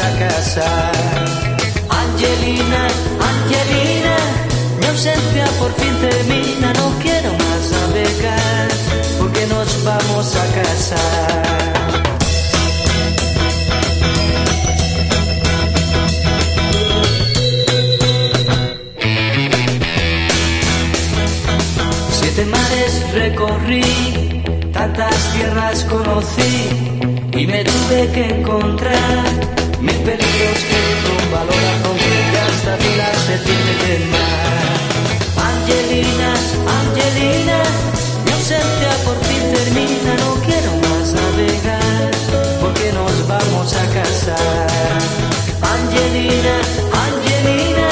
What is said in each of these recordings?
casar. Angelina, Angelina, mi ausencia por fin termina, no quiero más navegar, porque nos vamos a casar. Siete mares recorrí, tantas tierras conocí y me tuve que encontrar mil peligros que con valor afronté y hasta vi la serpiente del mar. Angelina, Angelina, mi ausencia por fin termina, no quiero más navegar porque nos vamos a casar. Angelina, Angelina,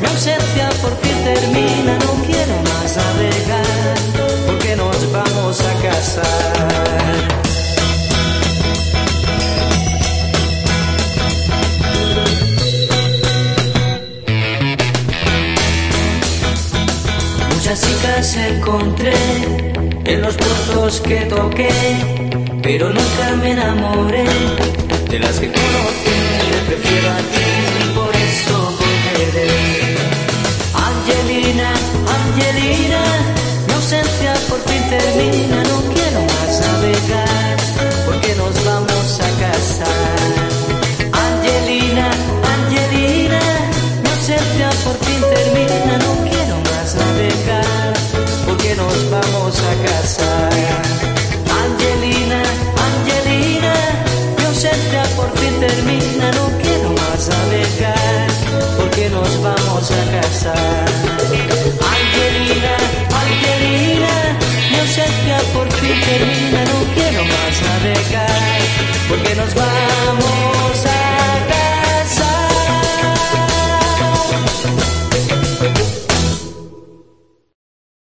mi ausencia por fin termina, no quiero más navegar porque nos vamos a casar. Muchas chicas encontré en los puertos que toqué, pero nunca me enamoré de las que conocí. Prefiero a ti y por eso volveré. Angelina, Angelina, mi ausencia por fin termina. A casar. Angelina, Angelina, mi ausencia por fin termina.